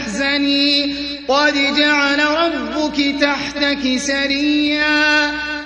تحزني قد جعل ربك تحتك سريا.